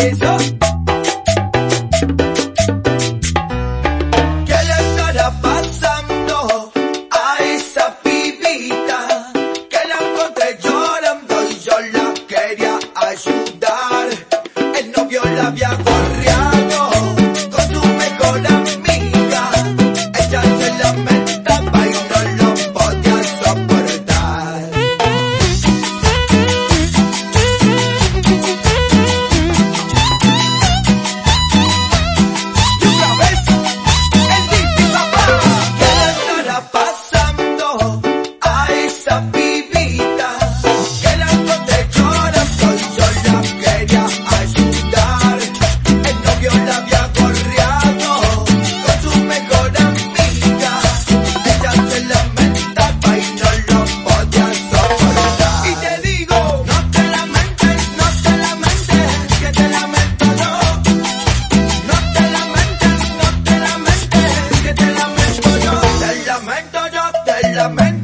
¿Qué le estará pasando a esa pibita? Que la encontré llorando y yo la quería ayudar. El novio la había. la.